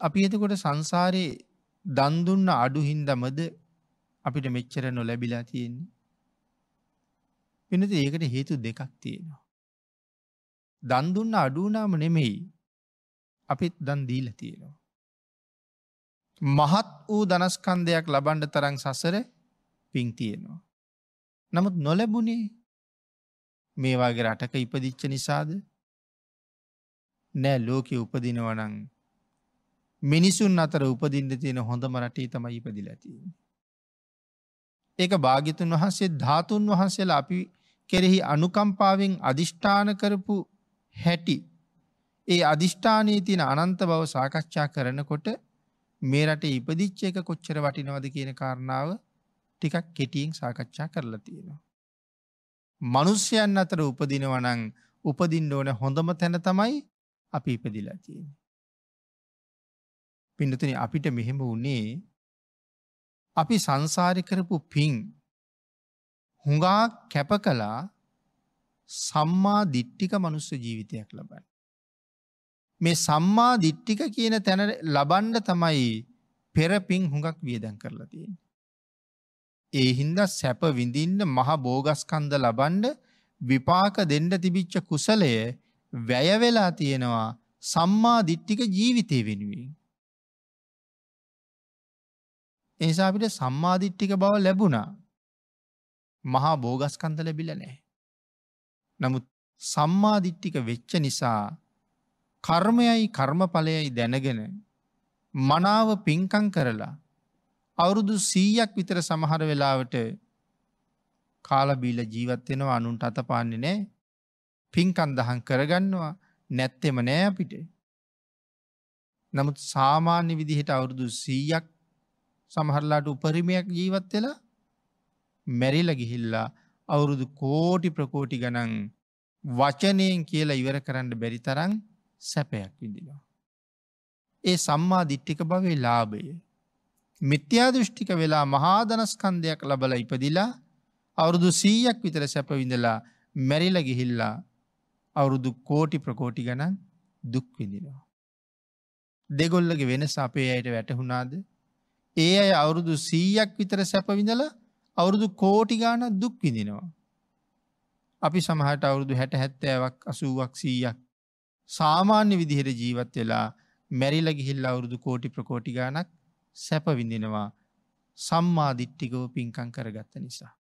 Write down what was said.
අපි එතකොට සංසාරයේ දන් දුන්න අඩු හින්දමද අපිට මෙච්චර නොලැබිලා තියෙන්නේ. වෙනති ඒකට හේතු දෙකක් තියෙනවා. දන් දුන්න අඩු වුණාම නෙමෙයි අපිත් දන් දීලා තියෙනවා. මහත් වූ ධනස්කන්ධයක් ලබන්න තරම් සසර පිං තියෙනවා. නමුත් නොලැබුණේ මේ වගේ රටක ඉපදිච්ච නිසාද නෑ ලෝකෙ උපදිනවනං මිනිසුන් අතර උපදින්න තියෙන හොඳම රටේ තමයි ඉපදිලා තියෙන්නේ. ඒක භාග්‍යතුන් වහන්සේ ධාතුන් වහන්සේලා අපි කෙරෙහි අනුකම්පාවෙන් අදිෂ්ඨාන කරපු හැටි ඒ අදිෂ්ඨානයේ තියෙන අනන්ත බව සාකච්ඡා කරනකොට මේ රටේ ඉපදිච්ච එක කොච්චර වටිනවද කියන කාරණාව ටිකක් කෙටියෙන් සාකච්ඡා කරලා තියෙනවා. මනුෂ්‍යයන් අතර උපදිනවනං උපදින්න ඕන හොඳම තැන තමයි අපි ඉපදිලා තියෙන්නේ. පිඩතුන අපිට මෙහෙම වුණේ අපි සංසාරි කරපු පින් හුඟා කැප කලා සම්මා දිට්ටික මනුස්ස ජීවිතයක් ලබන්න. මේ සම්මා දිට්ටික කියන තැන ලබන්ඩ තමයි පෙරපින් හුඟක් වියදැන් කරලා තියෙන. ඒ හින්ද සැප විඳින්න මහ බෝගස්කන්ද ලබන්ඩ විපාක දෙන්න තිබිච්ච කුසලය වැයවෙලා තියෙනවා සම්මා දිට්ටික ජීවිතය වෙනුවෙන්. එනිසා අපිට සම්මාධිට්ටික බව ලැබුණා මහා බෝගස්කන්ද ලැබිල නෑ. නමුත් සම්මාධිට්ටික වෙච්ච නිසා කර්මයයි කර්මඵලයයි දැනගෙන මනාව පින්කං කරලා අවුරුදු සීයක් විතර සමහර වෙලාවට කාලබීල ජීවත්වෙනවා අනුන්ට අතපාන්නේ නෑ පින්කන් දහන් කරගන්නවා නැත්තෙම නෑ අපිට. නමුත් සාමාන්‍ය විදිහට අවුරුදු සීයක් සමහරලාට උපරිමයක් ජීවත් වෙලා මැරිල ගිහිල්ලා අවුරුදු කෝටි ප්‍රකෝටි ගනන් වචනයෙන් කියලා ඉවර කරන්න බැරි තරන් සැපයක් විදිනවා. ඒ සම්මා දිට්ටික භවේ ලාභය. මිත්‍යා දෘෂ්ටික වෙලා මහාදනස්කන්දයක් ලබල ඉපදිලා අවුරුදු සීයක් විතර සැපවිඳලා මැරිල ගිහිල්ලා අවුරුදු කෝටි ප්‍රකෝටි ගණන් දුක් විඳිනවා. දෙගොල්ලගේ වෙනස අපේ අයට වැටහුණාද ඒ අය අවුරුදු සීයක් විතර සැපවිඳල අවුරුදු කෝටි ගාන දුක් විඳිනවා. අපි සමහට අවුරුදු හැට හැත්තෑවක් අසුවක් සීයක් සාමාන්‍ය විදිහට ජීවත් වෙලා මැරිල ගිහිල්ල අවුරුදු කෝටි ප්‍රකෝටි ගානක් සැප විඳිනවා සම්මාධිට්ටිකව පින්කං කරගත්ත නිසා.